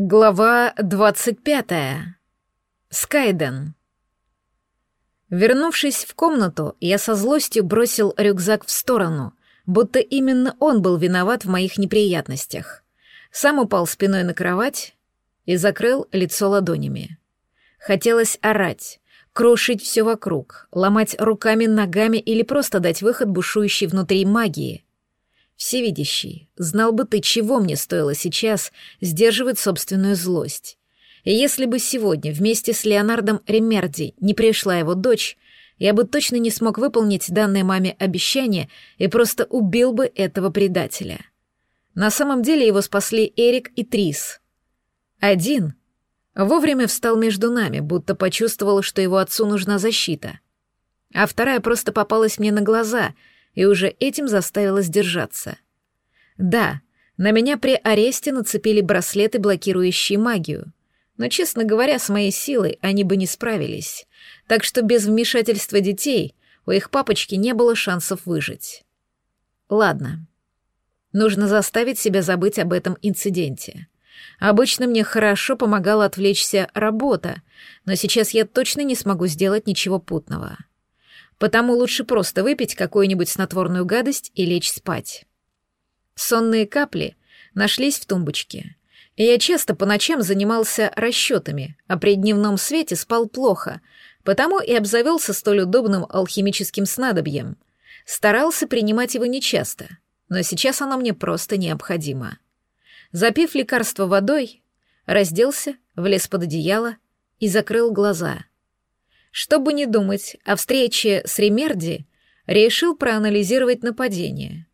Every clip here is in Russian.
Глава двадцать пятая. Скайден. Вернувшись в комнату, я со злостью бросил рюкзак в сторону, будто именно он был виноват в моих неприятностях. Сам упал спиной на кровать и закрыл лицо ладонями. Хотелось орать, крушить все вокруг, ломать руками, ногами или просто дать выход бушующей внутри магии — Всевидящий, знал бы ты, чего мне стоило сейчас сдерживать собственную злость. И если бы сегодня вместе с Леонардом Ремерди не пришла его дочь, я бы точно не смог выполнить данное маме обещание и просто убил бы этого предателя. На самом деле его спасли Эрик и Трис. Один вовремя встал между нами, будто почувствовал, что его отцу нужна защита. А вторая просто попалась мне на глаза — и уже этим заставила сдержаться. Да, на меня при аресте нацепили браслеты, блокирующие магию. Но, честно говоря, с моей силой они бы не справились. Так что без вмешательства детей у их папочки не было шансов выжить. Ладно. Нужно заставить себя забыть об этом инциденте. Обычно мне хорошо помогала отвлечься работа, но сейчас я точно не смогу сделать ничего путного потому лучше просто выпить какую-нибудь снотворную гадость и лечь спать. Сонные капли нашлись в тумбочке, и я часто по ночам занимался расчетами, а при дневном свете спал плохо, потому и обзавелся столь удобным алхимическим снадобьем. Старался принимать его нечасто, но сейчас оно мне просто необходимо. Запив лекарство водой, разделся, влез под одеяло и закрыл глаза — чтобы не думать о встрече с Ремерди, решил проанализировать нападение.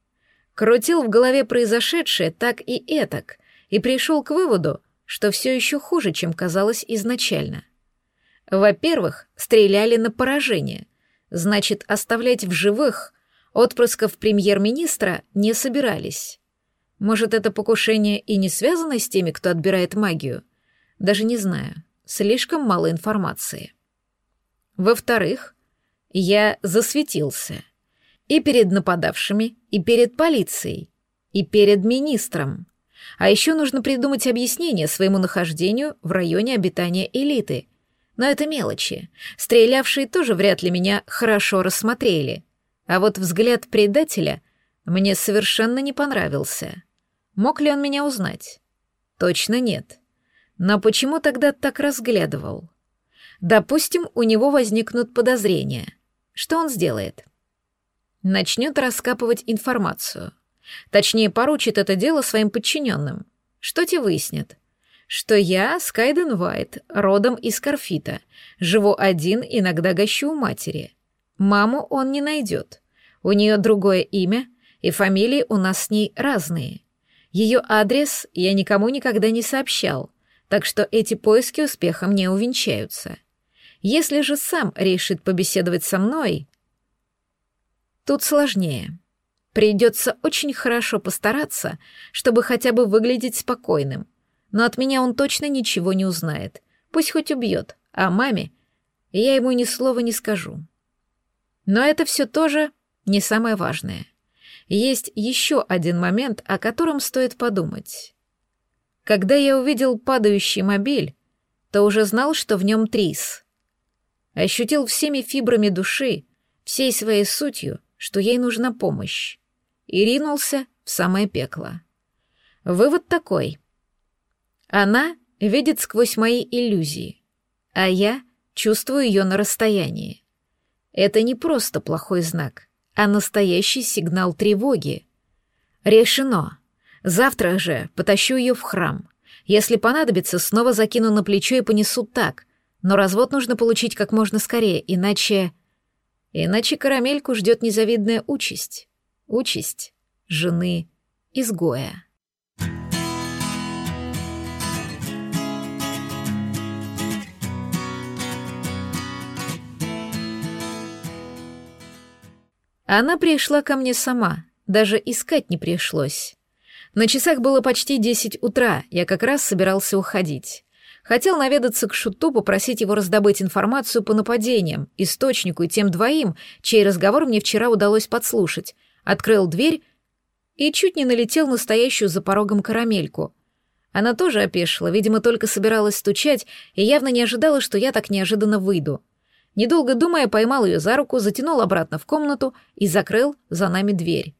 Крутил в голове произошедшее так и этак и пришел к выводу, что все еще хуже, чем казалось изначально. Во-первых, стреляли на поражение, значит, оставлять в живых отпрысков премьер-министра не собирались. Может, это покушение и не связано с теми, кто отбирает магию? Даже не знаю, слишком мало информации. Во-вторых, я засветился. И перед нападавшими, и перед полицией, и перед министром. А еще нужно придумать объяснение своему нахождению в районе обитания элиты. Но это мелочи. Стрелявшие тоже вряд ли меня хорошо рассмотрели. А вот взгляд предателя мне совершенно не понравился. Мог ли он меня узнать? Точно нет. Но почему тогда так разглядывал? Допустим, у него возникнут подозрения. Что он сделает? Начнет раскапывать информацию. Точнее, поручит это дело своим подчиненным. Что те выяснят? Что я Скайден Уайт, родом из Карфита, живу один, иногда гощу у матери. Маму он не найдет. У нее другое имя, и фамилии у нас с ней разные. Ее адрес я никому никогда не сообщал, так что эти поиски успехом не увенчаются. Если же сам решит побеседовать со мной... Тут сложнее. Придется очень хорошо постараться, чтобы хотя бы выглядеть спокойным. Но от меня он точно ничего не узнает. Пусть хоть убьет, а маме я ему ни слова не скажу. Но это все тоже не самое важное. Есть еще один момент, о котором стоит подумать. Когда я увидел падающий мобиль, то уже знал, что в нем Трис — ощутил всеми фибрами души, всей своей сутью, что ей нужна помощь, и ринулся в самое пекло. Вывод такой. Она видит сквозь мои иллюзии, а я чувствую ее на расстоянии. Это не просто плохой знак, а настоящий сигнал тревоги. Решено. Завтра же потащу ее в храм. Если понадобится, снова закину на плечо и понесу так, но развод нужно получить как можно скорее, иначе... Иначе карамельку ждет незавидная участь. Участь жены изгоя. Она пришла ко мне сама, даже искать не пришлось. На часах было почти десять утра, я как раз собирался уходить. Хотел наведаться к Шуту, попросить его раздобыть информацию по нападениям, источнику и тем двоим, чей разговор мне вчера удалось подслушать. Открыл дверь и чуть не налетел настоящую за порогом карамельку. Она тоже опешила, видимо, только собиралась стучать и явно не ожидала, что я так неожиданно выйду. Недолго думая, поймал ее за руку, затянул обратно в комнату и закрыл за нами дверь.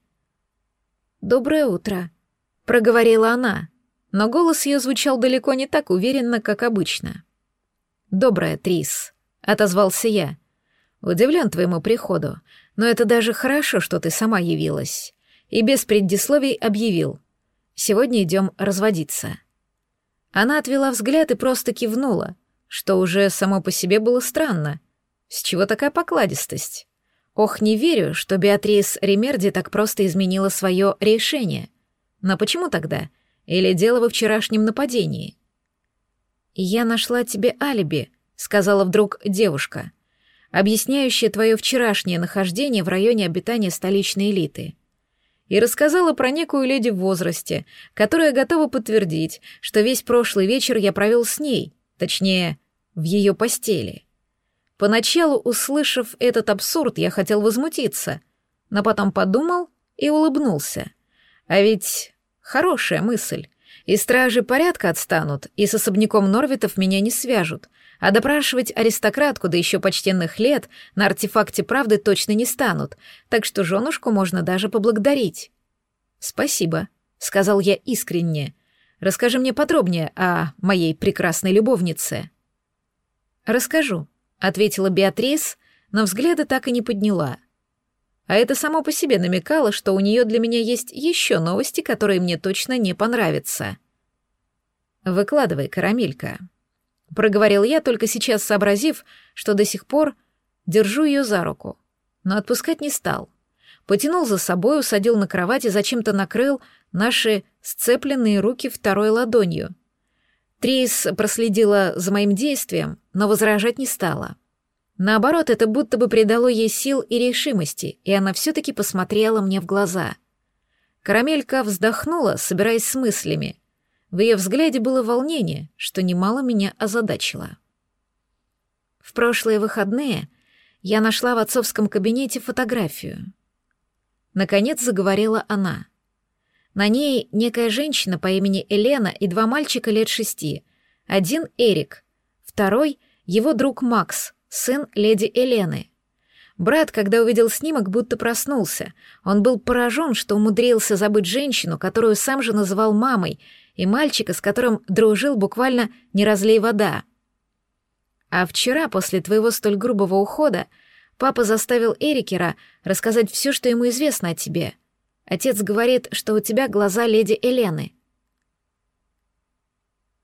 «Доброе утро», — проговорила она, но голос ее звучал далеко не так уверенно, как обычно. «Доброе, Трис», — отозвался я. «Удивлен твоему приходу, но это даже хорошо, что ты сама явилась». И без предисловий объявил. «Сегодня идем разводиться». Она отвела взгляд и просто кивнула, что уже само по себе было странно. С чего такая покладистость? Ох, не верю, что Беатрис Ремерди так просто изменила свое решение. Но почему тогда? Или дело во вчерашнем нападении? «Я нашла тебе алиби», — сказала вдруг девушка, объясняющая твое вчерашнее нахождение в районе обитания столичной элиты. И рассказала про некую леди в возрасте, которая готова подтвердить, что весь прошлый вечер я провел с ней, точнее, в ее постели. Поначалу, услышав этот абсурд, я хотел возмутиться, но потом подумал и улыбнулся. А ведь хорошая мысль. И стражи порядка отстанут, и с особняком Норвитов меня не свяжут, а допрашивать аристократку, да еще почтенных лет, на артефакте правды точно не станут, так что женушку можно даже поблагодарить. «Спасибо», — сказал я искренне. «Расскажи мне подробнее о моей прекрасной любовнице». «Расскажу», ответила Беатрис, но взгляда так и не подняла. А это само по себе намекало, что у нее для меня есть еще новости, которые мне точно не понравятся. «Выкладывай, карамелька», — проговорил я, только сейчас сообразив, что до сих пор держу ее за руку, но отпускать не стал. Потянул за собой, усадил на кровать и зачем-то накрыл наши сцепленные руки второй ладонью — Трис проследила за моим действием, но возражать не стала. Наоборот, это будто бы придало ей сил и решимости, и она все-таки посмотрела мне в глаза. Карамелька вздохнула, собираясь с мыслями. В ее взгляде было волнение, что немало меня озадачило. В прошлые выходные я нашла в отцовском кабинете фотографию. Наконец заговорила она — на ней некая женщина по имени Елена и два мальчика лет шести. Один — Эрик, второй — его друг Макс, сын леди Елены. Брат, когда увидел снимок, будто проснулся. Он был поражен, что умудрился забыть женщину, которую сам же называл мамой, и мальчика, с которым дружил буквально «не разлей вода». А вчера, после твоего столь грубого ухода, папа заставил Эрикера рассказать все, что ему известно о тебе — Отец говорит, что у тебя глаза леди Елены.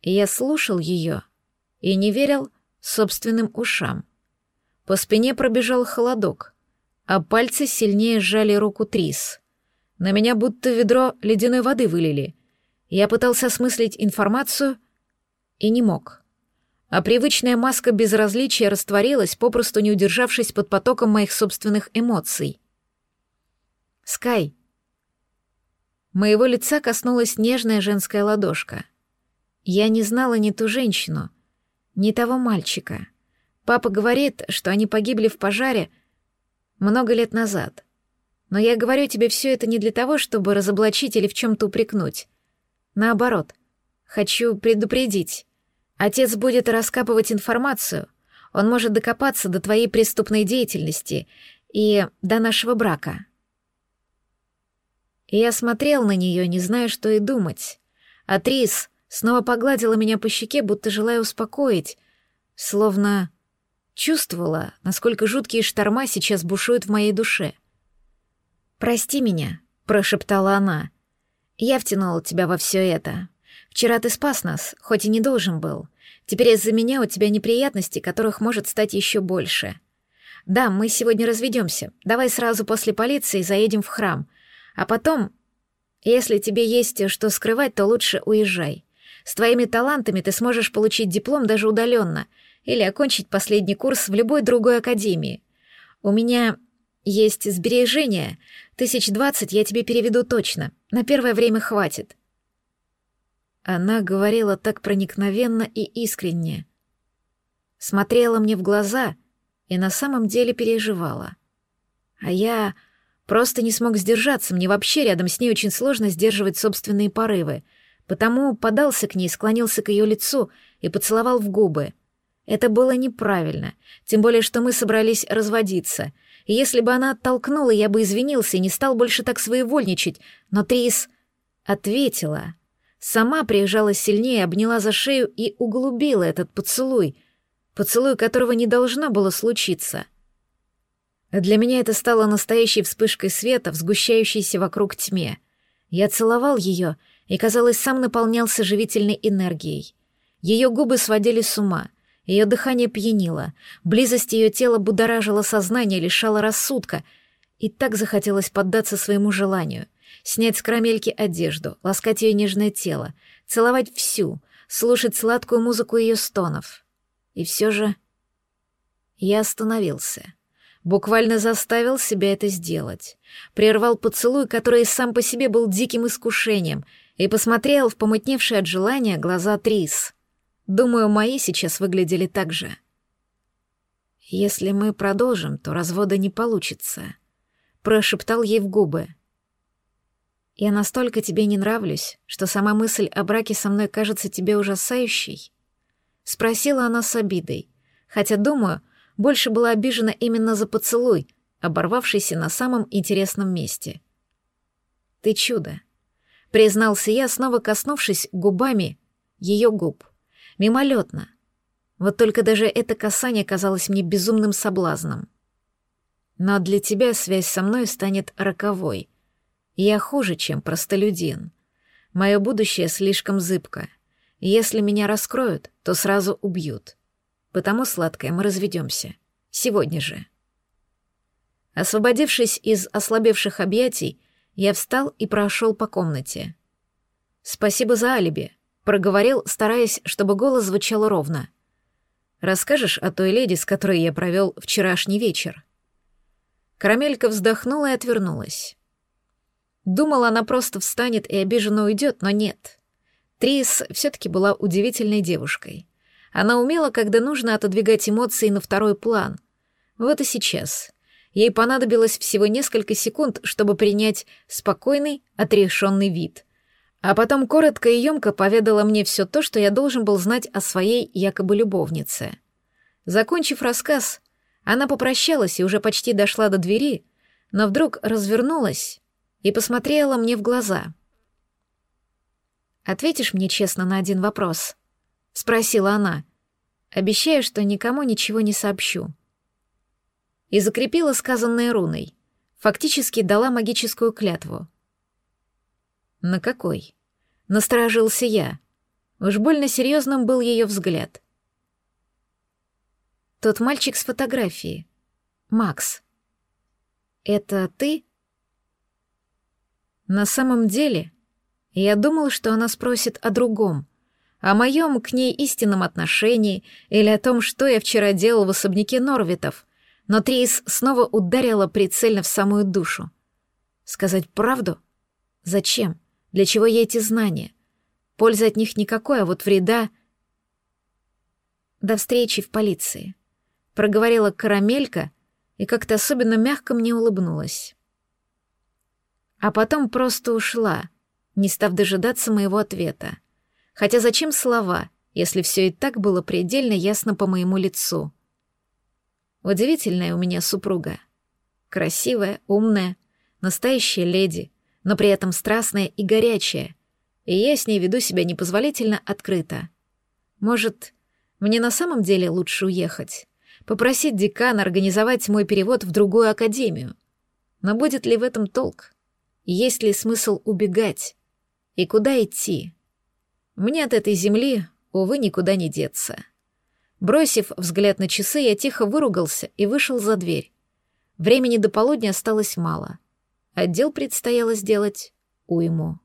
я слушал ее и не верил собственным ушам. По спине пробежал холодок, а пальцы сильнее сжали руку Трис. На меня будто ведро ледяной воды вылили. Я пытался осмыслить информацию и не мог. А привычная маска безразличия растворилась, попросту не удержавшись под потоком моих собственных эмоций. «Скай», Моего лица коснулась нежная женская ладошка. Я не знала ни ту женщину, ни того мальчика. Папа говорит, что они погибли в пожаре много лет назад. Но я говорю тебе все это не для того, чтобы разоблачить или в чем-то упрекнуть. Наоборот, хочу предупредить. Отец будет раскапывать информацию. Он может докопаться до твоей преступной деятельности и до нашего брака и я смотрел на нее, не зная, что и думать. А Трис снова погладила меня по щеке, будто желая успокоить, словно чувствовала, насколько жуткие шторма сейчас бушуют в моей душе. «Прости меня», — прошептала она. «Я втянула тебя во все это. Вчера ты спас нас, хоть и не должен был. Теперь из-за меня у тебя неприятности, которых может стать еще больше. Да, мы сегодня разведемся. Давай сразу после полиции заедем в храм. А потом, если тебе есть что скрывать, то лучше уезжай. С твоими талантами ты сможешь получить диплом даже удаленно или окончить последний курс в любой другой академии. У меня есть сбережения. Тысяч двадцать я тебе переведу точно. На первое время хватит. Она говорила так проникновенно и искренне. Смотрела мне в глаза и на самом деле переживала. А я Просто не смог сдержаться, мне вообще рядом с ней очень сложно сдерживать собственные порывы. Потому подался к ней, склонился к ее лицу и поцеловал в губы. Это было неправильно, тем более, что мы собрались разводиться. И если бы она оттолкнула, я бы извинился и не стал больше так своевольничать, но Трис ответила. Сама приезжала сильнее, обняла за шею и углубила этот поцелуй, поцелуй которого не должно было случиться. Для меня это стало настоящей вспышкой света в сгущающейся вокруг тьме. Я целовал ее и, казалось, сам наполнялся живительной энергией. Ее губы сводили с ума, ее дыхание пьянило, близость ее тела будоражила сознание, лишала рассудка, и так захотелось поддаться своему желанию, снять с карамельки одежду, ласкать ее нежное тело, целовать всю, слушать сладкую музыку ее стонов. И все же я остановился — буквально заставил себя это сделать. Прервал поцелуй, который сам по себе был диким искушением, и посмотрел в помутневшие от желания глаза Трис. Думаю, мои сейчас выглядели так же. «Если мы продолжим, то развода не получится», — прошептал ей в губы. «Я настолько тебе не нравлюсь, что сама мысль о браке со мной кажется тебе ужасающей?» — спросила она с обидой, хотя, думаю, больше была обижена именно за поцелуй, оборвавшийся на самом интересном месте. «Ты чудо», — признался я, снова коснувшись губами ее губ. Мимолетно. Вот только даже это касание казалось мне безумным соблазном. Но для тебя связь со мной станет роковой. Я хуже, чем простолюдин. Мое будущее слишком зыбко. Если меня раскроют, то сразу убьют. Потому, сладкое, мы разведемся. Сегодня же. Освободившись из ослабевших объятий, я встал и прошел по комнате. «Спасибо за алиби», — проговорил, стараясь, чтобы голос звучал ровно. «Расскажешь о той леди, с которой я провел вчерашний вечер?» Карамелька вздохнула и отвернулась. Думала, она просто встанет и обиженно уйдет, но нет. Трис все-таки была удивительной девушкой. Она умела, когда нужно, отодвигать эмоции на второй план. Вот и сейчас. Ей понадобилось всего несколько секунд, чтобы принять спокойный, отрешенный вид. А потом коротко и емко поведала мне все то, что я должен был знать о своей якобы любовнице. Закончив рассказ, она попрощалась и уже почти дошла до двери, но вдруг развернулась и посмотрела мне в глаза. «Ответишь мне честно на один вопрос?» — спросила она. «Обещаю, что никому ничего не сообщу». И закрепила сказанное руной. Фактически дала магическую клятву. «На какой?» — насторожился я. Уж больно серьезным был ее взгляд. «Тот мальчик с фотографии. Макс. Это ты?» На самом деле, я думал, что она спросит о другом, о моем к ней истинном отношении или о том, что я вчера делал в особняке Норвитов, но Трейс снова ударила прицельно в самую душу. Сказать правду? Зачем? Для чего ей эти знания? Пользы от них никакой, а вот вреда... До встречи в полиции. Проговорила карамелька и как-то особенно мягко мне улыбнулась. А потом просто ушла, не став дожидаться моего ответа. Хотя зачем слова, если все и так было предельно ясно по моему лицу? Удивительная у меня супруга. Красивая, умная, настоящая леди, но при этом страстная и горячая, и я с ней веду себя непозволительно открыто. Может, мне на самом деле лучше уехать, попросить декана организовать мой перевод в другую академию? Но будет ли в этом толк? Есть ли смысл убегать? И куда идти? Мне от этой земли, увы, никуда не деться. Бросив взгляд на часы, я тихо выругался и вышел за дверь. Времени до полудня осталось мало. Отдел предстояло сделать уйму.